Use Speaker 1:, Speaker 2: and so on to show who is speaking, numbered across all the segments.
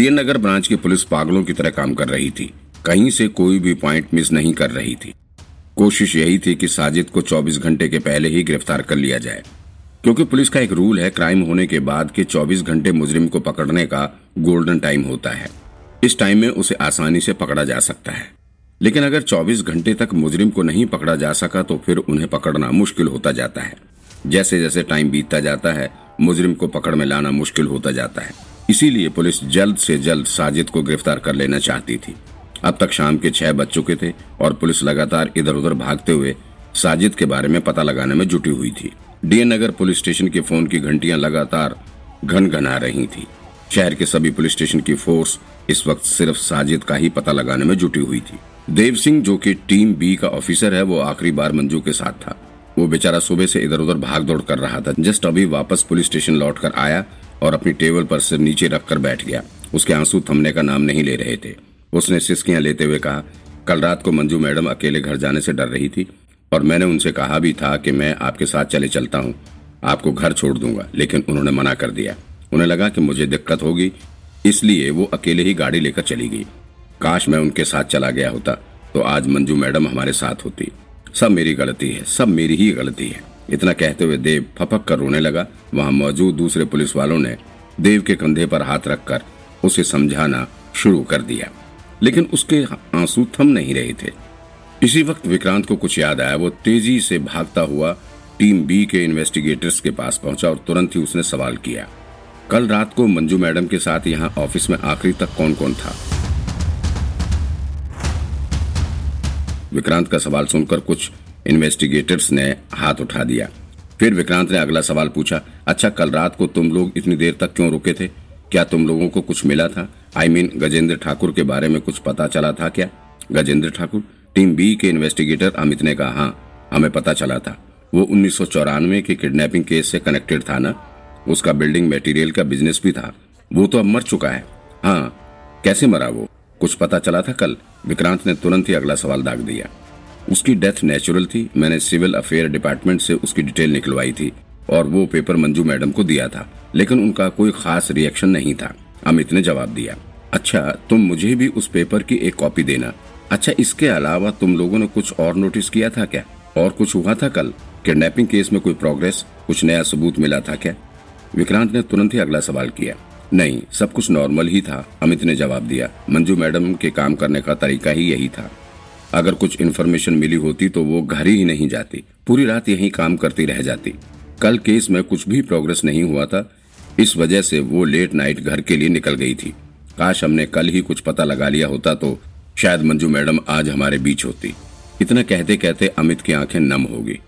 Speaker 1: DN Nagar branch की police पागलों की तरह काम कर रही थी। कहीं से कोई भी पॉइंट मिस नहीं कर रही थी। कोशिश यही थी कि साजिद को 24 घंटे के पहले ही गिरफ़्तार कर लिया जाए। क्योंकि पुलिस का एक रूल है क्राइम होने के बाद के 24 घंटे मुजरिम को पकड़ने का गोल्डन टाइम होता है। इस टाइम में उसे आसानी से पकड़ा जा सकता है। लेकिन अगर 24 घंटे तक मुजरिम को नहीं पकड़ा जा सका तो फिर उन्हें पकड़ना मुश्किल होता जाता है। जैसे जैसे टाइम बीतता जाता है, मुजरिम को पकड़ में लाना मुश्किल होता जाता है। इसीलिए पुलिस जल्द से जल्द साजिद को गिरफ़्तार कर लेना चाहती थी। अब तक शाम के छह बज चुके थे और पुलिस लगातार इधर उधर भागते हुए साजिद के बारे में पता लगाने में जुटी हुई थी। डीएन नगर पुलिस स्टेशन के फ़ोन की घंटियाँ लगातार घन घना रही थी। शहर के सभी पुलिस स्टेशन की फोर्स इस वक्त सिर्फ़ साजिद का ही पता लगाने में जुटी हुई थी। देव सिंह, जो कि टीम बी का ऑफिसर है, वो आखिरी बार मंजू के साथ था। वो बेचारा सुबह से इधर उधर भाग दौड़ कर रहा था। जस्ट अभी वापस पुलिस स्टेशन लौट कर आया और अपनी टेबल पर सिर नीचे रखकर बैठ गया। उसके आँसू थमने का नाम नहीं ले रहे थे। उसने सिस्कियाँ लेते हुए कहा, कल रात को मंजू मैडम अकेले घर जाने से डर रही थी और मैंने उनसे कहा भी था कि मैं आपके साथ चले चलता हूँ। आपको घर छोड़ दूँगा, लेकिन उन्होंने मना कर दिया। उन्हें लगा कि मुझे दिक्कत होगी, इसलिए वो अकेले ही गाड़ी लेकर चली गई। काश मैं उनके साथ चला गया होता तो आज मंजू मैडम हमारे साथ होती। सब मेरी गलती है, सब मेरी ही गलती है। इतना कहते हुए देव फपक कर रोने लगा। वहाँ मौजूद दूसरे पुलिस वालों ने देव के कंधे पर हाथ रखकर उसे समझाना शुरू कर दिया। लेकिन उसके आँसू थम नहीं रहे थे। इसी वक्त विक्रांत को कुछ याद आया। वो तेज़ी से भागता हुआ टीम बी के इन्वेस्टिगेटर्स के पास पहुँचा और तुरंत ही उसने सवाल किया, कल रात को मंजू मैडम के साथ यहाँ ऑफ़िस में आखिरी तक कौन कौन था? विक्रांत का सवाल सुनकर कुछ इन्वेस्टिगेटर्स ने हाथ उठा दिया। फिर विक्रांत ने अगला सवाल पूछा अच्छा कल रात को तुम लोग इतनी देर तक क्यों रुके थे? क्या तुम लोगों को कुछ मिला था? I I mean mean, Gajendra Thakur के बारे में कुछ पता चला था क्या? गजेंद्र ठाकुर टीम बी के इन्वेस्टिगेटर अमित ने कहा हाँ हमें पता चला था। वो उन्नीस सौ चौरानवे के किडनैपिंग केस से कनेक्टेड था ना? उसका बिल्डिंग मटेरियल का बिज़नेस भी था। वो तो अब मर चुका है। हाँ कैसे मरा वो? कुछ पता चला था कल? विक्रांत ने तुरंत ही अगला सवाल दाग दिया। उसकी डेथ नेचुरल थी। मैंने सिविल अफेयर डिपार्टमेंट से उसकी डिटेल निकलवाई थी और वो पेपर मंजू मैडम को दिया था, लेकिन उनका कोई खास रिएक्शन नहीं था। अमित ने जवाब दिया। अच्छा तुम मुझे भी उस पेपर की एक कॉपी देना। अच्छा इसके अलावा तुम लोगों ने कुछ और नोटिस किया था क्या? और कुछ हुआ था कल? किडनैपिंग केस में कोई प्रोग्रेस कुछ नया सबूत मिला था क्या? विक्रांत ने तुरंत ही अगला सवाल किया। नहीं, सब कुछ नॉर्मल ही था। अमित ने जवाब दिया। मंजू मैडम के काम करने का तरीका ही यही था। अगर कुछ इन्फॉर्मेशन मिली होती तो वो घर ही नहीं जाती। पूरी रात यही काम करती रह जाती। कल केस में कुछ भी प्रोग्रेस नहीं हुआ था। इस वजह से वो लेट नाइट घर के लिए निकल गई थी। काश हमने कल ही कुछ पता लगा लिया होता तो शायद मंजू मैडम आज हमारे बीच होती। इतना कहते कहते अमित की आँखें नम होगी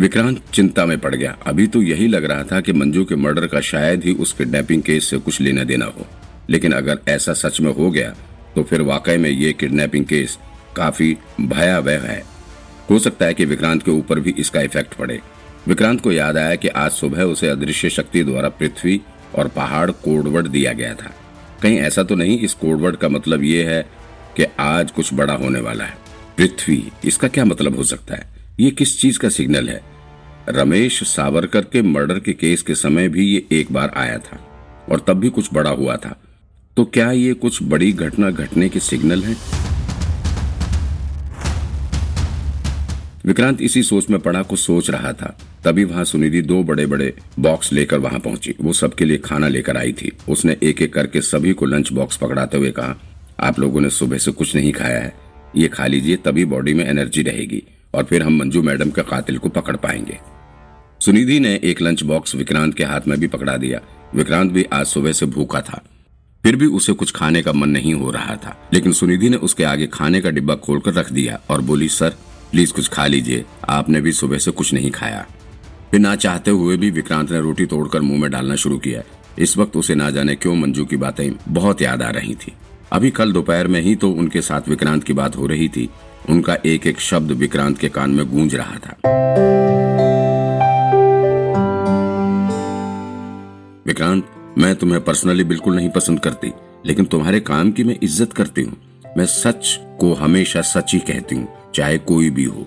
Speaker 1: विक्रांत चिंता में पड़ गया। अभी तो यही लग रहा था कि मंजू के मर्डर का शायद ही उस किडनैपिंग केस से कुछ लेना देना हो। लेकिन अगर ऐसा सच में हो गया तो फिर वाकई में ये किडनैपिंग केस काफ़ी भयावह है। हो सकता है कि विक्रांत के ऊपर भी इसका इफ़ेक्ट पड़े। विक्रांत को याद आया कि आज सुबह उसे अदृश्य शक्ति द्वारा पृथ्वी और पहाड़ कोडवर्ड दिया गया था। कहीं ऐसा तो नहीं, इस कोडवर्ड का मतलब ये है कि आज कुछ बड़ा होने वाला है। पृथ्वी, इसका क्या मतलब हो सकता है? ये किस चीज़ का सिग्नल है? रमेश सावरकर के मर्डर के केस के समय भी ये एक बार आया था और तब भी कुछ बड़ा हुआ था। तो क्या ये कुछ बड़ी घटना घटने के सिग्नल है? विक्रांत इसी सोच में पड़ा, कुछ सोच रहा था। तभी वहाँ सुनिधि दो बड़े बड़े बॉक्स लेकर वहाँ पहुँची। वो सबके लिए खाना लेकर आई थी। उसने एक एक करके सभी को लंच बॉक्स पकड़ाते हुए कहा, आप लोगों ने सुबह से कुछ नहीं खाया है। ये खा लीजिए, तभी बॉडी में एनर्जी रहेगी और फिर हम मंजू मैडम के कातिल को पकड़ पाएँगे। सुनिधि ने एक लंच बॉक्स विक्रांत के हाथ में भी पकड़ा दिया। विक्रांत भी आज सुबह से भूखा था। फिर भी उसे कुछ खाने का मन नहीं हो रहा था। लेकिन सुनिधि ने उसके आगे खाने का डिब्बा खोलकर रख दिया और बोली, सर प्लीज़ कुछ खा लीजिए। आपने भी सुबह से कुछ नहीं खाया। फिर ना चाहते हुए भी विक्रांत ने रोटी तोड़कर मुँह में डालना शुरू किया। इस वक्त उसे ना जाने क्यों मंजू की बातें बहुत याद आ रही थी। अभी कल दोपहर में ही तो उनके साथ विक्रांत की बात हो रही थी। उनका एक एक शब्द विक्रांत के कान में गूंज रहा था। विक्रांत, मैं तुम्हें पर्सनली बिल्कुल नहीं पसंद करती, लेकिन तुम्हारे काम की मैं इज़्ज़त करती हूँ। मैं सच को हमेशा सच ही कहती हूँ, चाहे कोई भी हो।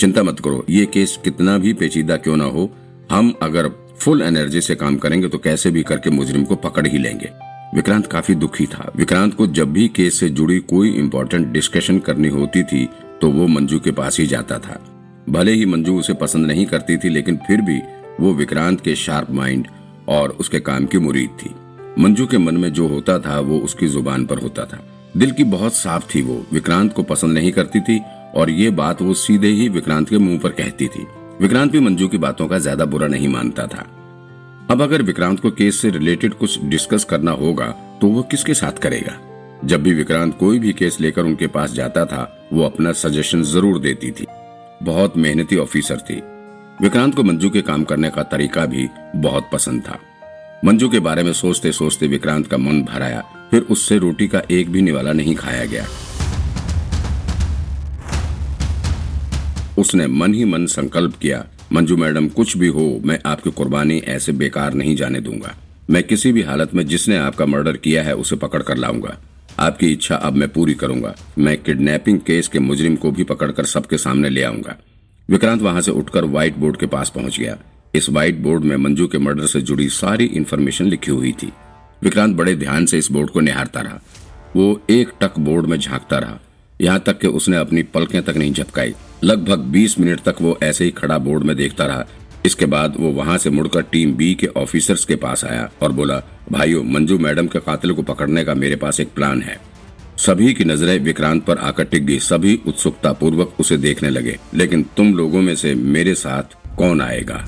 Speaker 1: चिंता मत करो, ये केस कितना भी पेचीदा क्यों ना हो, हम अगर फुल एनर्जी से काम करेंगे तो कैसे भी करके मुजरिम को पकड़ ही लेंगे। विक्रांत काफ़ी दुखी था। विक्रांत को जब भी केस से जुड़ी कोई इम्पोर्टेंट डिस्कशन करनी होती थी तो वो मंजू के पास ही जाता था। भले ही मंजू उसे पसंद नहीं करती थी, लेकिन फिर भी वो विक्रांत के शार्प माइंड और उसके काम की मुरीद थी। मंजू के मन में जो होता था, वो उसकी ज़ुबान पर होता था। दिल की बहुत साफ़ थी वो। विक्रांत को पसंद नहीं करती थी और ये बात वो सीधे ही विक्रांत के मुँह पर कहती थी। विक्रांत भी मंजू की बातों का ज़्यादा बुरा नहीं मानता था। अब अगर विक्रांत को केस से रिलेटेड कुछ डिस्कस करना होगा तो वो किसके साथ करेगा? जब भी विक्रांत कोई भी केस लेकर उनके पास जाता था, वो अपना सजेशन ज़रूर देती थी। बहुत मेहनती ऑफिसर थी। विक्रांत को मंजू के काम करने का तरीका भी बहुत पसंद था। मंजू के बारे में सोचते सोचते विक्रांत का मन भर आया। फिर उससे रोटी का एक भी निवाला नहीं खाया गया। उसने मन ही मन संकल्प किया, मंजू मैडम, कुछ भी हो, मैं आपकी कुर्बानी ऐसे बेकार नहीं जाने दूँगा। मैं किसी भी हालत में जिसने आपका मर्डर किया है, उसे पकड़ कर लाऊँगा। आपकी इच्छा अब मैं पूरी करूँगा। मैं किडनैपिंग केस के मुजरिम को भी पकड़कर सबके सामने ले आऊँगा। विक्रांत वहाँ से उठकर व्हाइट बोर्ड के पास पहुँच गया। इस व्हाइट बोर्ड में मंजू के मर्डर से जुड़ी सारी इन्फॉर्मेशन लिखी हुई थी। विक्रांत बड़े ध्यान से इस बोर्ड को निहारता रहा। वो एक टक बोर्ड में झांकता रहा। यहाँ तक कि उसने अपनी पलकें तक नहीं झपकाई। लगभग 20 मिनट तक वो ऐसे ही खड़ा बोर्ड में देखता रहा। इसके बाद वो वहाँ से मुड़कर टीम बी के ऑफिसर्स के पास आया और बोला, भाइयों, मंजू मैडम के कातिल को पकड़ने का मेरे पास एक प्लान है। सभी की नज़रें विक्रांत पर आकर टिक गई। सभी उत्सुकता पूर्वक उसे देखने लगे। लेकिन तुम लोगों में से मेरे साथ कौन आएगा?